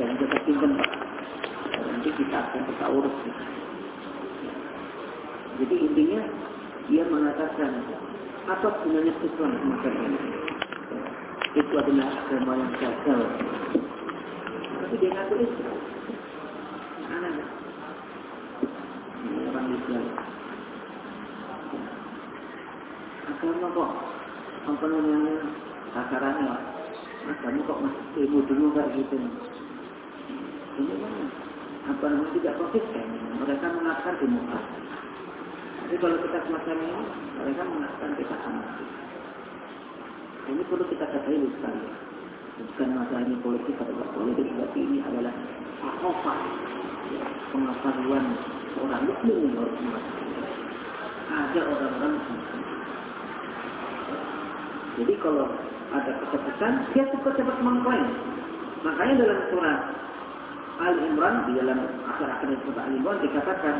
jangan kita simpan Pak. Nanti kita akan kita urus. Jadi intinya dia mengatakan apa gunanya Islam semacam ini? Itu adalah agama yang gagal. Tapi dia ngaku Islam. Kok apa namanya. Mas kamu kok masih ilmu dulu kayak gitu. Ini mana? Apa namanya tidak konsisten. Mereka mengatakan demokrasi. Tapi kalau kita semacam ini, mereka mengatakan kita anarkis. Ini perlu kita ketahui sekali. Bukan masalah ini politik atau tidak politik, tapi ini adalah akofah ya, pengetahuan orang muslim yang harus. Ada orang-orang Jadi kalau ada keputusan, dia cepat-cepat mengklaim. Makanya dalam surat Al Imran di dalam akhir-akhir surah Al Imran dikatakan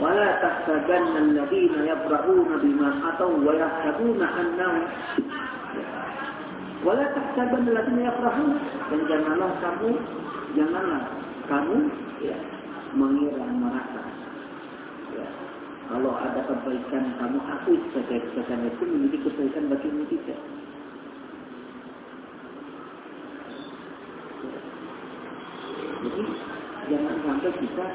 wala tahsabanna alladziina yabra'una bima ataw wa yahsabuna annahum. Ya. Wala tahsabanna alladziina yafrahuna dan janganlah kamu janganlah kamu ya, mengira merasa. Ya, kalau ada kebaikan kamu akui kebaikan itu menjadi kebaikan bagi kita kita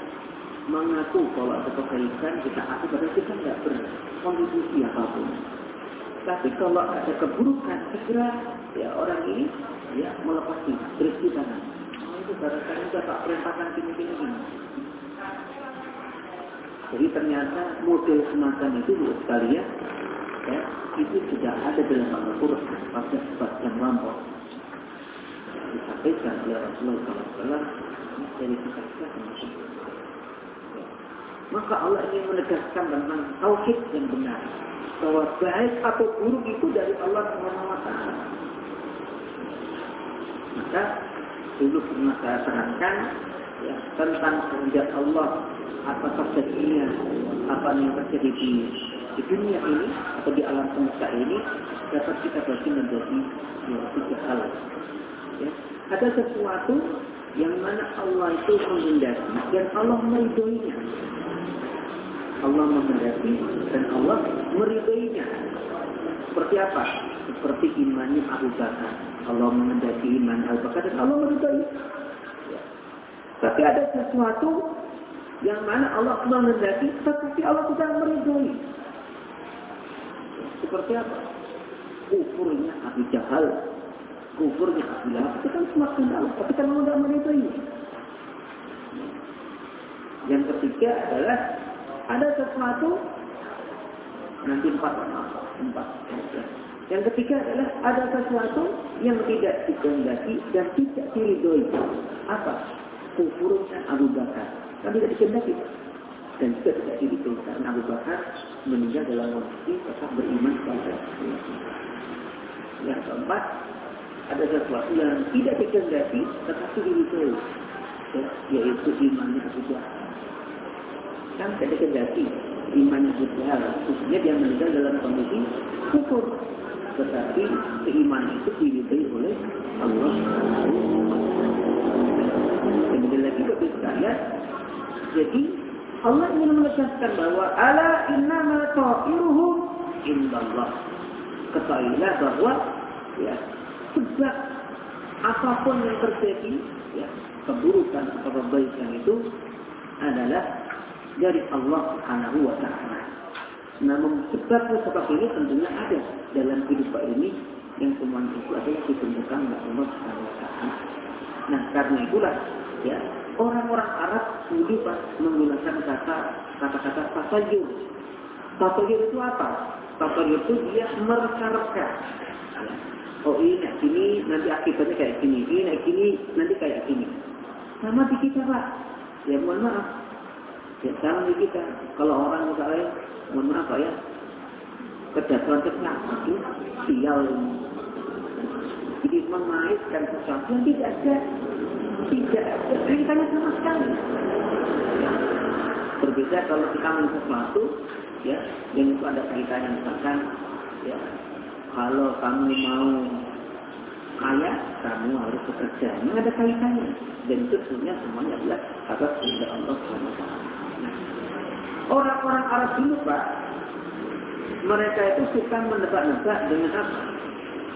mengaku kalau ada kebaikan kita aku padahal kita tidak berkontribusi apa pun. Tapi kalau ada keburukan segera ya orang ini ya melepasi berisi tangan. Oh, itu barangkali sudah tak perintahkan gini gini. Jadi ternyata model semacam itu bu sekalian ya itu sudah ada dalam Al-Quran pada sebab yang lampau. Disampaikan oleh Rasulullah SAW dari kita kita maka Allah ingin menegaskan tentang tauhid yang benar. Bahwa baik atau buruk itu dari Allah SWT. Maka dulu pernah saya terangkan ya, tentang kehendak Allah apa terjadinya apa yang terjadi di, di dunia ini atau di alam semesta ini dapat kita bagi menjadi ya, tiga hal. Ya. Ada sesuatu yang mana Allah itu menghindari dan Allah meridhoinya. Allah menghendaki dan Allah meridainya. Seperti apa? Seperti imannya Abu Bakar. Allah menghendaki iman Abu Bakar dan Allah meridai. Ya. Tapi ada sesuatu yang mana Allah menghendaki tetapi Allah tidak meridai. Seperti apa? Kufurnya Abu Jahal, kufurnya Lahab itu kan semakin dalam, tapi kan tidak meridai. Yang ketiga adalah ada sesuatu nanti empat empat. Yang ketiga adalah ada sesuatu yang tidak dikehendaki dan tidak diridhoi. Apa? Kufurnya Abu Bakar. Kan tidak dikehendaki dan juga tidak diridhoi karena Abu Bakar meninggal dalam kondisi tetap beriman kepada Allah. Yang keempat, ada sesuatu yang tidak dikehendaki tetapi diridhoi, ya, yaitu imannya Bakar kan tidak kendaki iman Jihal khususnya dia meninggal dalam kondisi kufur. Tetapi keimanan itu diridai oleh Allah. Kemudian lagi sekalian jadi Allah ingin menegaskan bahwa ala inna ma ta'iruhum indallah ketahuilah bahwa ya sebab apa pun yang terjadi ya keburukan atau kebaikan itu adalah dari Allah Subhanahu wa taala. Namun sebab seperti ini tentunya ada dalam kehidupan ini yang semua itu adalah ditentukan oleh Allah Subhanahu wa taala. Nah, karena itulah ya orang-orang Arab dulu pas menggunakan kata kata-kata tasayur. Tasayur itu apa? Tasayur itu dia mereka-reka. Ya. Oh ini naik gini, nanti akibatnya kayak gini. Ini naik gini, nanti kayak gini. Sama di kita Pak. Ya mohon maaf, Ya, sama di kita. Kalau orang misalnya, mohon maaf ya, kedatuan kesehatan itu sial. Jadi memainkan sesuatu yang tidak ada, tidak ada ceritanya sama sekali. Berbeda kalau kita melihat sesuatu, ya, yang itu ada ceritanya misalkan, ya, kalau kamu mau kaya, kamu harus bekerja. Ini ada kaitannya. Dan itu sebenarnya semuanya adalah atas kehendak Allah SWT. Nah, orang-orang Arab dulu Pak, mereka itu suka menebak-nebak dengan apa?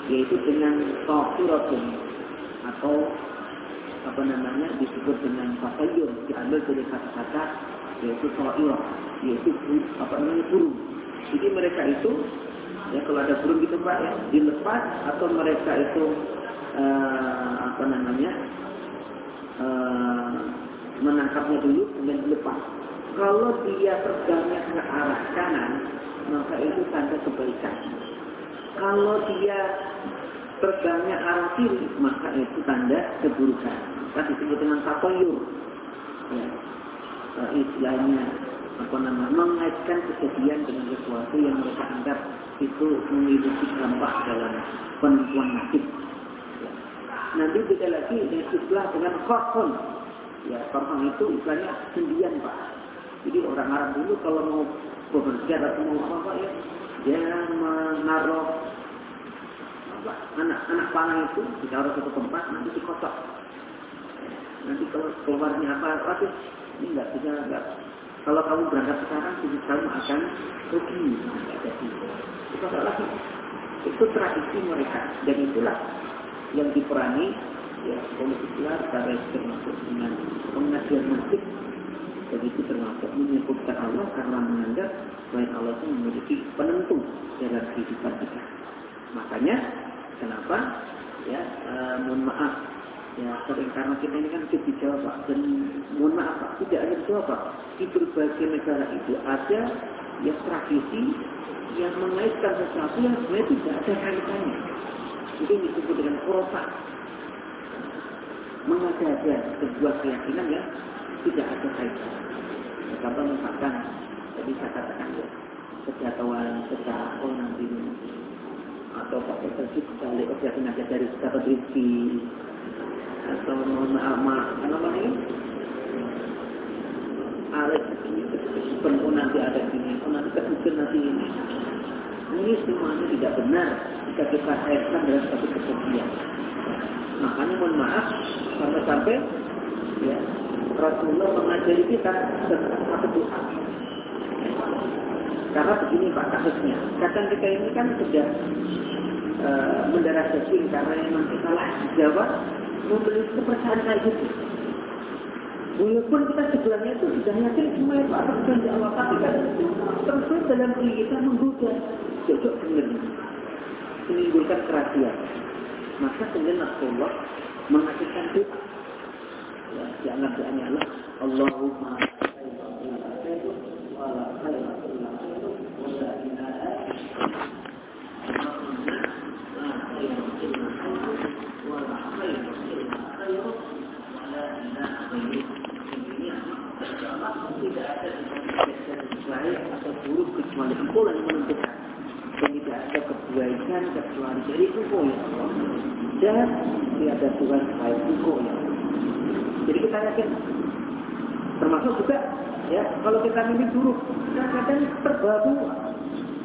Yaitu dengan tawfiratun atau apa namanya disebut dengan fatayun diambil dari kata-kata yaitu tawirah yaitu apa namanya burung. Jadi mereka itu ya kalau ada burung gitu pak ya dilepas atau mereka itu uh, apa namanya uh, menangkapnya dulu kemudian dilepas. Kalau dia terbangnya ke arah kanan maka itu tanda kebaikan. Kalau dia terbangnya arah kiri maka itu tanda keburukan. Kan disebut dengan takoyur. Ya. Uh, istilahnya apa nama mengaitkan kejadian dengan sesuatu yang mereka anggap itu memiliki dampak dalam penentuan nasib. Ya. Nanti beda lagi dengan istilah dengan korkon. Ya, korkon itu istilahnya sendian pak. Jadi orang Arab dulu kalau mau bekerja atau mau apa apa ya, dia menaruh anak-anak panah itu ditaruh satu tempat nanti dikocok. Nanti kalau keluarnya apa, apa ini enggak bisa enggak kalau kamu berangkat sekarang, hidup kamu akan rugi. Itu lagi. Itu tradisi mereka. Dan itulah yang diperangi ya politik Islam secara termasuk dengan pengajian musik dan itu termasuk menyebutkan Allah karena menganggap bahwa Allah itu memiliki penentu dalam kehidupan kita. Makanya kenapa ya uh, mohon maaf Ya, sering karena kita ini kan hidup di Jawa Pak. Dan mohon maaf Pak, tidak di Jawa Pak. Di berbagai negara itu ada ya tradisi yang mengaitkan sesuatu yang sebenarnya tidak ada kaitannya. Itu disebut dengan kurofa. Mengada-ada sebuah keyakinan yang tidak ada kaitan. Ya, contoh misalkan, tadi saya katakan ya, kejatuhan secara oh nanti atau pakai terjadi balik keyakinan dari dapat rezeki atau maaf apa ini alat penuh nanti ada ini oh nanti ketujuh nanti ini. Ini semuanya tidak benar. Jika kita kaitkan dengan satu kesucian. Makanya mohon maaf sampai sampai ya Rasulullah mengajari kita tentang satu doa karena begini Pak kasusnya. Kadang kita ini kan sudah uh, mendarah daging karena memang kita lah membeli kepercayaan kayak gitu. Walaupun kita sebelumnya itu sudah yakin semua itu atas janji Allah, tapi kan terus dalam diri kita menggoda. Cocok benar. Menimbulkan kerasian. Maka kemudian Rasulullah mengatakan doa. Ya, jangan doanya Allah. Allahumma kecuali dari kuku ya Allah. Dan tiada Tuhan selain kuku ya Jadi kita yakin termasuk juga ya kalau kita mimpi buruk kadang-kadang terbabu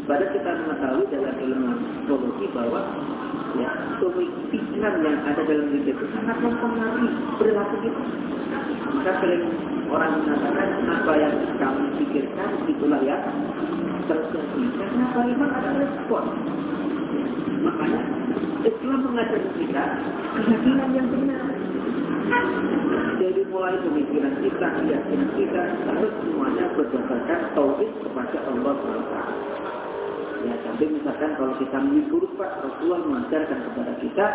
pada kita mengetahui dalam ilmu psikologi bahwa ya pemikiran yang ada dalam diri itu sangat mempengaruhi perilaku kita. Maka sering orang mengatakan apa yang kamu pikirkan itulah ya terjadi. Karena beriman ada respon. Makanya Islam mengajar kita keyakinan yang benar. Jadi mulai pemikiran kita, keyakinan kita harus semuanya berdasarkan tauhid kepada Allah SWT. Ya, tapi misalkan kalau kita mengikut Pak Rasulullah mengajarkan kepada kita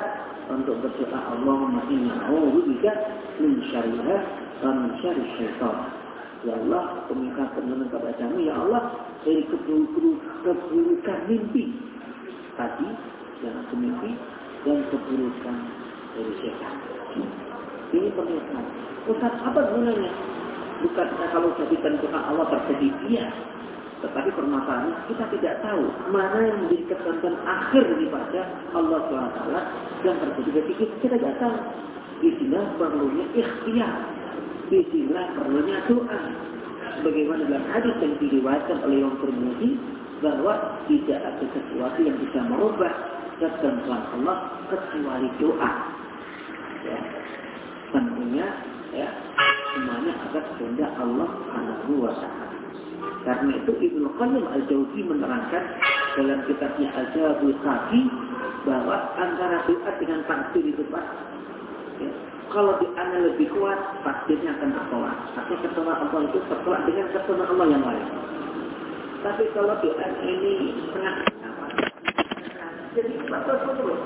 untuk berdoa Allahumma inna a'udzubika min syarriha wa min syarri syaitan. Ya Allah, peminta perlindungan kepada kami, ya Allah, dari keburukan mimpi tadi yang aku mimpi dan keburukan dari setan. Ini pernyataan. Ustaz, apa gunanya? Bukan kalau jadikan doa Allah terjadi iya. Tetapi permasalahannya kita tidak tahu mana yang menjadi ketentuan akhir daripada Allah SWT yang terjadi bagi kita. Kita tidak tahu. Di sini perlunya ikhtiar. Di sini perlunya doa. sebagaimana dalam hadis yang diriwayatkan oleh yang Tirmidzi bahwa tidak ada sesuatu yang bisa merubah ketentuan Allah kecuali doa. Ya. Tentunya ya semuanya atas kehendak Allah Subhanahu wa taala. Karena itu Ibnu Qayyim Al-Jauzi menerangkan dalam kitabnya Al-Jawabul Kafi bahwa antara doa dengan takdir itu Pak ya, kalau doanya lebih kuat, takdirnya akan tertolak. Tapi ketolak Allah itu tertolak dengan ketolak Allah yang lain. Tapi kalau doa ini setengah jadi batas terus.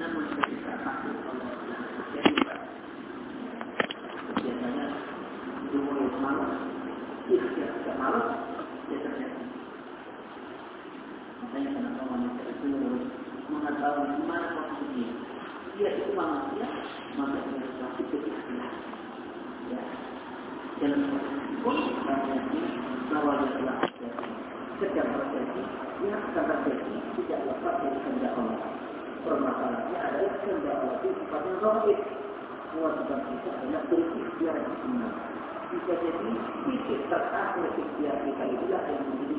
Namun ketika takdir Allah jadi biasanya umur malam, ikhtiar malam, biasanya Makanya kenapa manusia itu mengetahui di mana posisinya. Dia itu manusia, maka dia pasti berikhtiar. Ya. Dan pun terjadi bahwa dia telah terjadi. Sejak terjadi, dia akan terjadi tidak lepas dari kehendak Allah. Permasalahannya adalah kehendak Allah itu sifatnya zahir. Kewajiban kita adalah berikhtiar yang benar bisa jadi titik terakhir ikhtiar kita itulah yang menjadi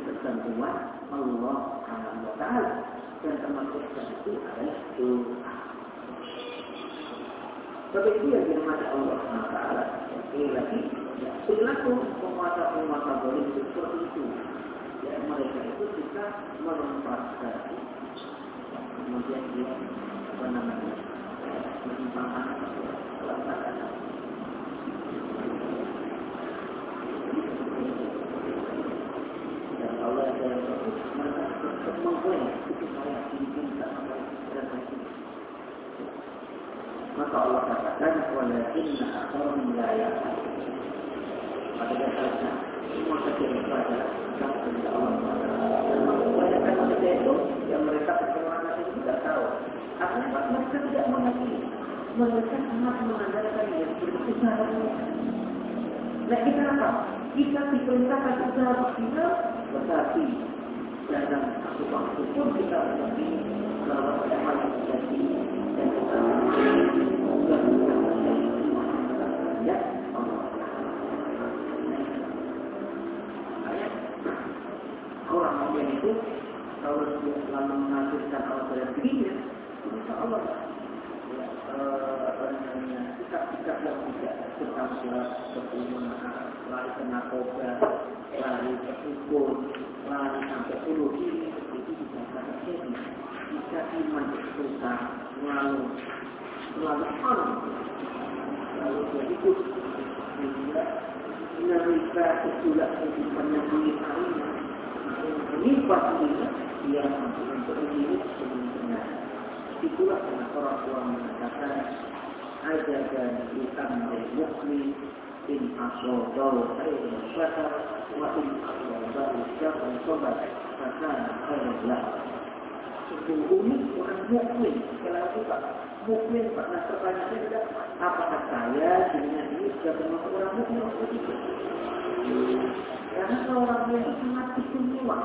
ketentuan Allah Subhanahu wa taala dan termasuk itu adalah doa. Sebab itu yang dirahmati Allah Subhanahu wa taala. Sekali lagi, perilaku penguasa-penguasa boleh seperti itu. Ya, mereka itu kita melompat kemudian dia apa namanya menyimpangkan pelaksanaan Allah yang bagus, maka kemampuan itu saya diminta Maka Allah katakan, walakinna akharum la ya'lam. Pada dasarnya, semua kecil adalah kepada Allah manusia itu yang mereka percaya itu tidak tahu. Artinya mereka tidak mengerti. Mereka sangat mengandalkan yang berusaha. Nah kita apa? Kita diperintahkan usaha maksimal tetapi dalam waktu pun kita mengerti bahwa ada hal yang terjadi dan kita juga ya orang mukmin itu kalau dia selalu Allah dalam dirinya, insya Allah. Ya, sikap-sikap yang tidak lari ke narkoba, lari ke hukum, lari sampai bunuh diri, itu bisa terjadi. Jika iman susah, lalu selalu on, dia ikut, sehingga menerima itulah kehidupan yang harinya, menimpa dirinya, dia mampu untuk hidup sebelum benar. Itulah orang tua mengatakan, dan hitam dari mukmin asrobahu khairan syakar wa in asrobahu syakar sobat fakana khairan lah sesungguhnya orang mukmin kalau kita mukmin pernah tertanya tidak apakah saya dengan ini sudah termasuk orang mukmin atau tidak karena seorang mukmin itu sangat istimewa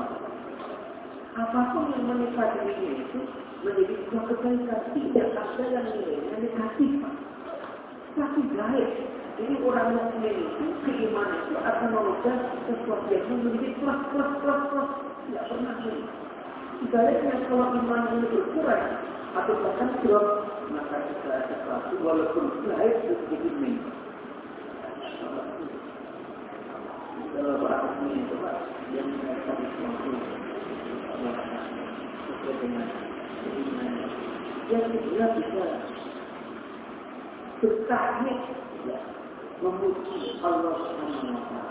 apa pun yang menimpa dirinya itu menjadi sebuah kebaikan. Tidak ada yang nilainya negatif tapi baik jadi orang mukmin itu keimanan itu akan merubah sesuatu yang menjadi plus plus plus plus tidak pernah sih. Sebaliknya kalau iman ini berkurang atau bahkan drop maka segala sesuatu walaupun baik sedikit ini. Kalau orang yang mereka sesuai dengan yang bisa bertahmid ya, memuji Allah Subhanahu wa taala.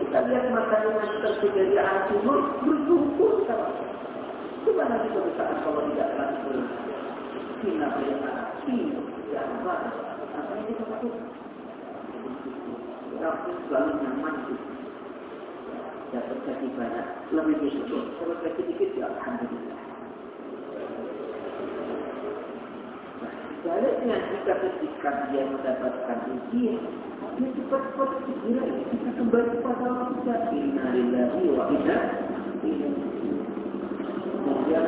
Kita. Lihat makanan yang tersedia di arah timur berkumpul sama. Gimana kita bisa kalau tidak akan Cina pada arah timur, yang barat, apa yang kita lakukan? Tapi selalu nyaman ya terjadi banyak lebih bersyukur kalau terjadi sedikit ya alhamdulillah nah, Sebaliknya jika ketika dia mendapatkan ujian, dia cepat-cepat segera kita kembali kepada Allah kita. Inna lillahi wa inna Kemudian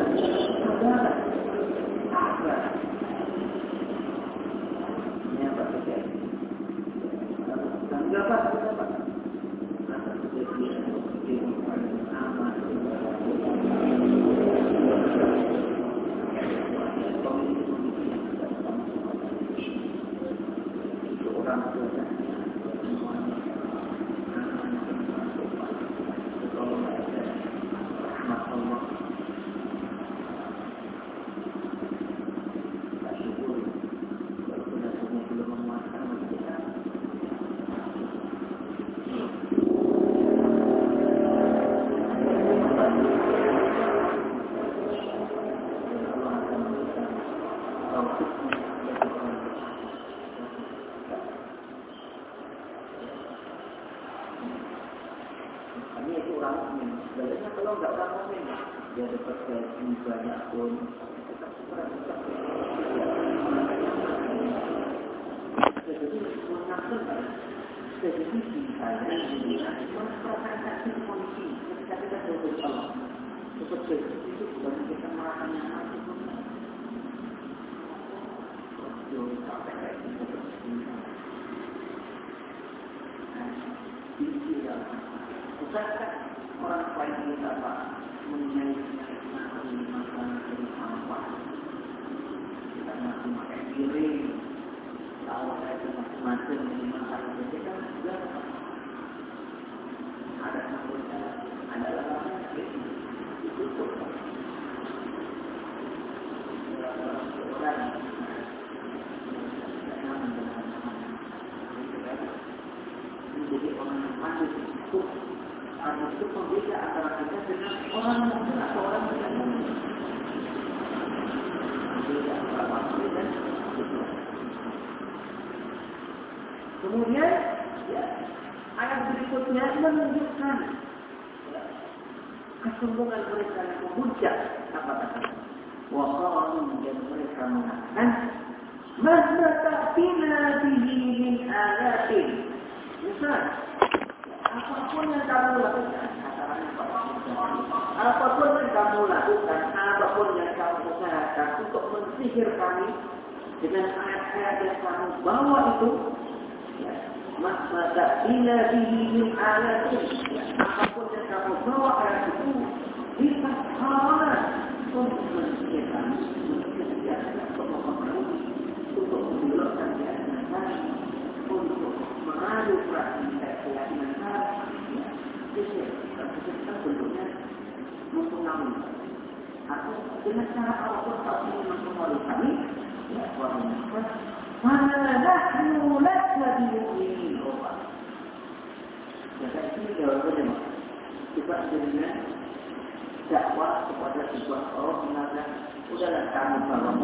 saudara, apa? Ini apa terjadi? Tanggapan Ucapkan orang lain ini apa? mengenai makan dan makan makan. Kita masih makan diri. Lalu kita masih makan dan makan. Jadi ada. Ada. Rasulnya menunjukkan kesombongan mereka yang menghujat apa kata Wakalu dan mereka mengatakan Masa ta'fina bihi min ayatin. Misal Apa pun yang kamu lakukan Apa pun yang kamu lakukan Apa pun yang kamu usahakan Untuk mensihir kami Dengan ayat-ayat yang kamu bawa itu maka tak bila dihidin alat apa pun yang kamu bawa alat itu untuk menciptakan untuk menjelaskan keadaan untuk mengadu praktik keyakinan kita dengan cara apa pun kami ya ما نحن Jadi dakwah kepada sebuah orang sebuah sebuah apa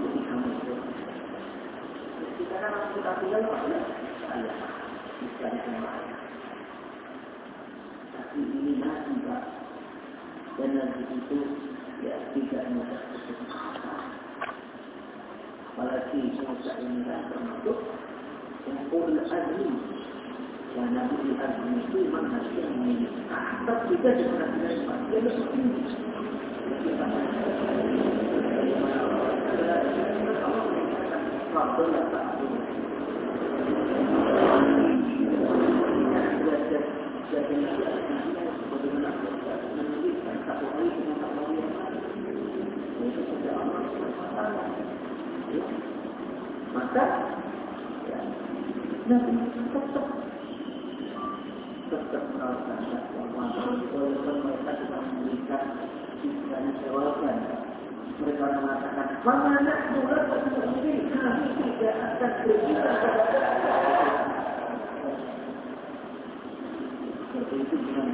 pun kamu. dan nanti itu ya tidak mudah apalagi Musa ini kan termasuk Ul Azmi dan Nabi Ul itu memang hati yang meminta tetap kita yang mati seperti maka ya, Nabi tetap tetap. Melakukan dakwah walaupun mereka tidak memberikan istilahnya jawaban. Mereka mengatakan mana anak murah tapi sendiri kami tidak akan berkira seperti itu dengan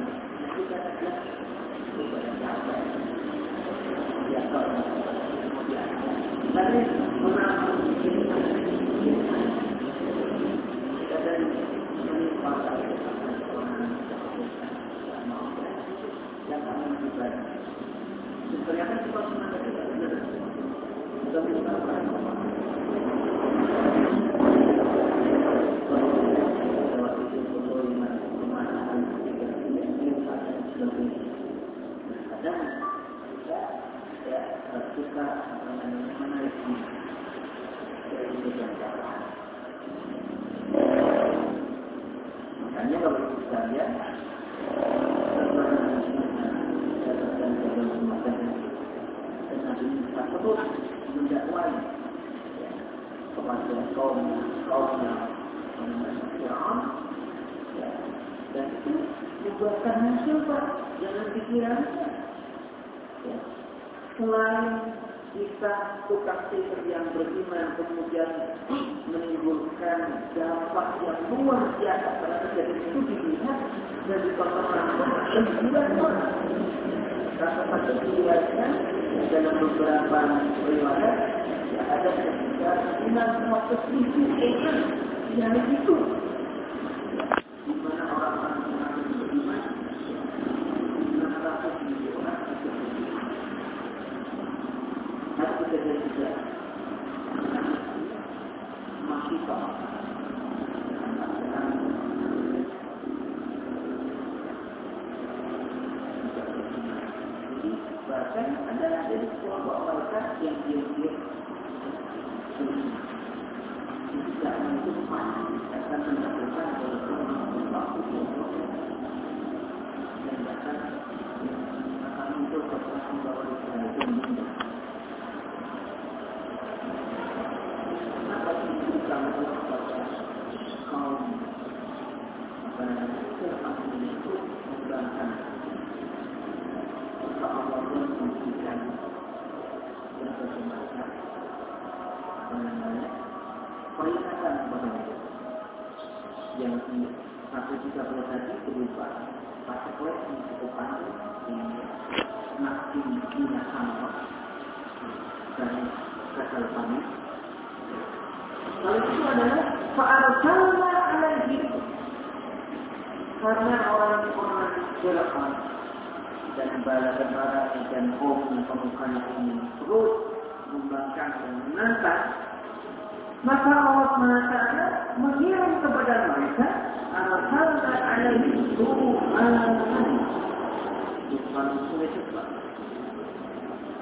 Sebenarnya kan kita sebenarnya tidak benar. Kita minta orang jangan siapa, jangan pikiran, Ya. Selain kita kekasih yang beriman kemudian menimbulkan dampak yang luar biasa pada kejadian itu dilihat dan dipengalaman sembilan orang. Rasa satu dilihatkan dalam beberapa riwayat ya ada sekitar 600 ribu orang yang itu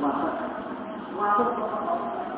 马上，马上。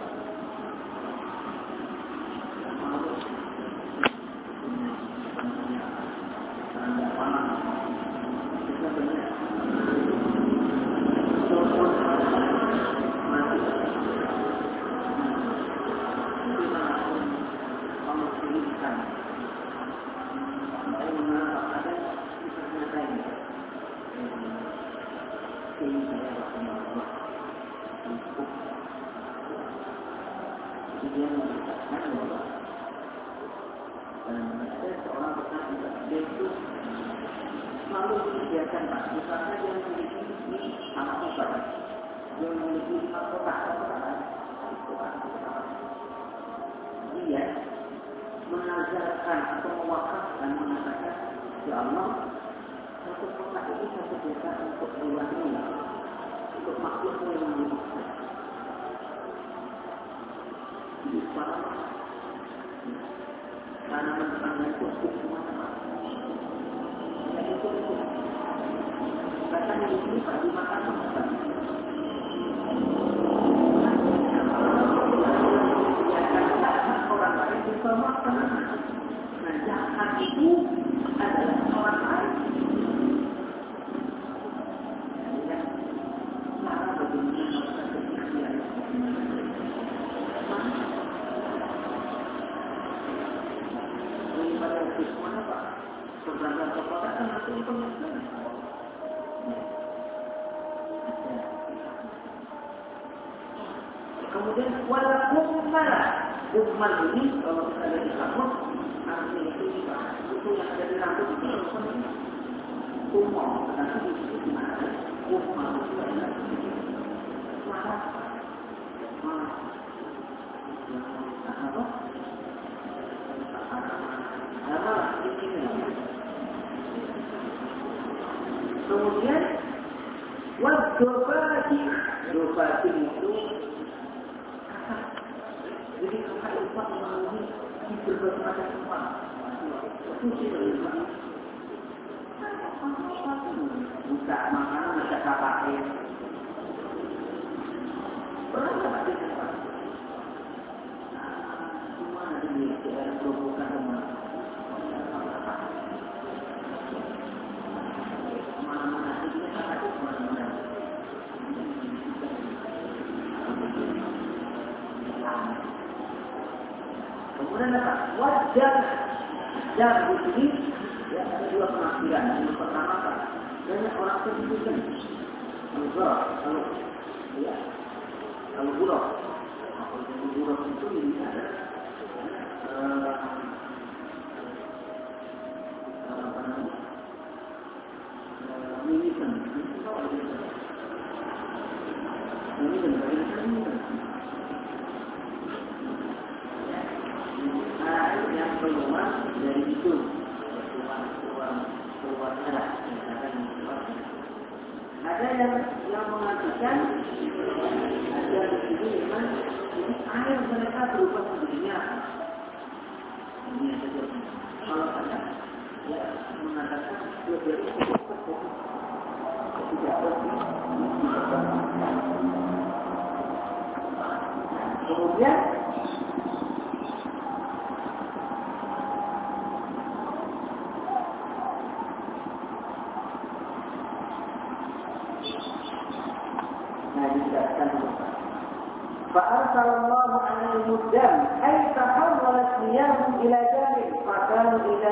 Buka makanan, bisa pakai. Pernah nggak pakai tempat? Cuma ada di daerah Gerobokan rumah. Mana-mana itu kita pakai ke mana-mana. Kemudian apa? Wajar. Dan sini ya, ada dua penafsiran. Yang pertama? Banyak orang terbuka. Kalau kalau ya, kalau buruk, kalau buruk itu ini ada eh, apa namanya? Eh, militan. Militan, militan. air yang keluar dari itu keluar keluar keluar darah misalkan keluar ada yang yang mengatakan ada di sini memang ini air mereka berubah sendirinya ini saja kalau ada ya mengatakan lebih tidak kemudian فأرسل الله عليهم الدم أي تحولت مياههم إلى جانب فكانوا إذا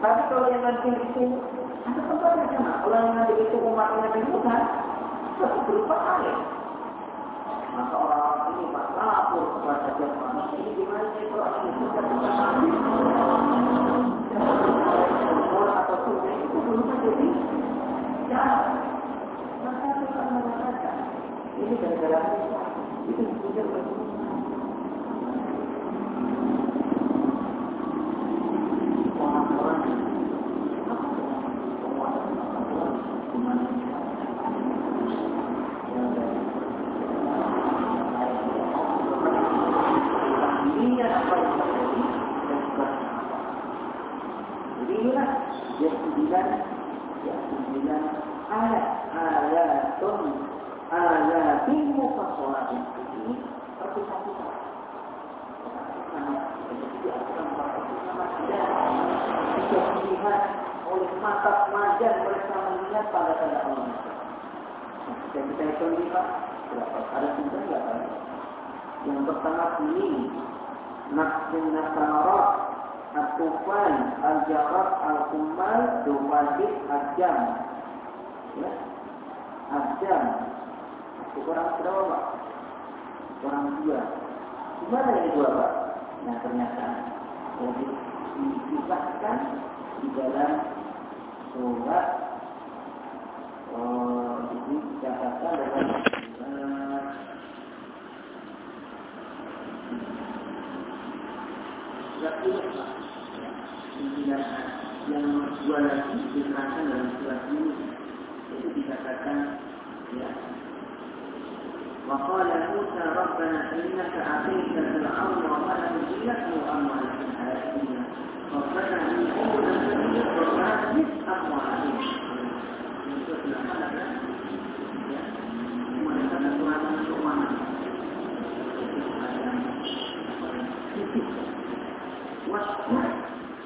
tapi kalau yang nanti itu ada tempatnya sama kalau yang nanti itu umat Nabi Musa berupa air maka orang ini lapor kepada jemaah ini gimana sih kalau ini kita atau sungai itu belum menjadi jalan. Maka kita mengatakan ini gara-gara itu sudah sebagainya inilah yang sembilan yang sembilan ayatun ayatin mufassalatin ini satu Jika dilihat oleh mata majan mereka melihat pada tanda Allah. Dan kita hitung lima berapa? Ada kan? Yang pertama ini nafsin nasamarat Al-Tufan, Al-Jarab, Al-Kumal, Dumadid, Al-Jam. Ya. Al-Jam. Itu orang berapa, Pak? Orang dua. Gimana ini dua, Pak? Nah, ternyata jadi dikisahkan di dalam surat oh, ini dikatakan dalam surat Yunus pimpinan yang dua lagi diterangkan dalam surat Yunus بفتاة وقال موسى ربنا إنك أعطيت فرعون وملئه أموالا في الحياة الدنيا ربنا من أول سبيل الرحمن أموالا واشكر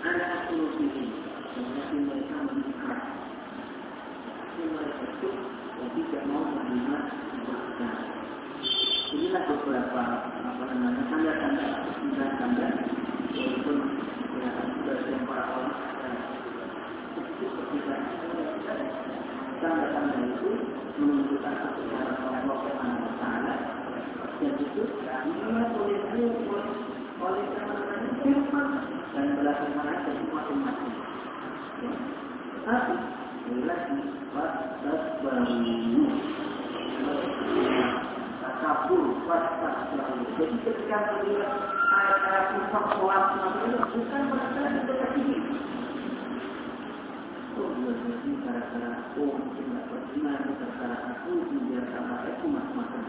على أسلوبهم ولكن ليس من yang tidak mau menerima Inilah beberapa apa namanya tanda-tanda tanda-tanda walaupun ya, sebagian para seperti tanda-tanda itu menunjukkan kebenaran Allah Subhanahu wa taala itu dilihat oleh oleh teman-teman firman dan umat-umat tapi lagi wastabbaru takabur wastabbaru jadi ketika melihat ayat-ayat infak sholat itu bukan mereka yang dekat ini Oh, jadi gara-gara oh, tidak beriman, gara-gara aku tidak sama aku macam-macam.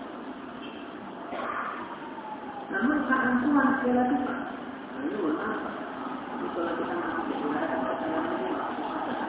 Namun saat Tuhan sekali lagi Pak, lalu apa? Tapi kalau kita masih berada pada saya どうも。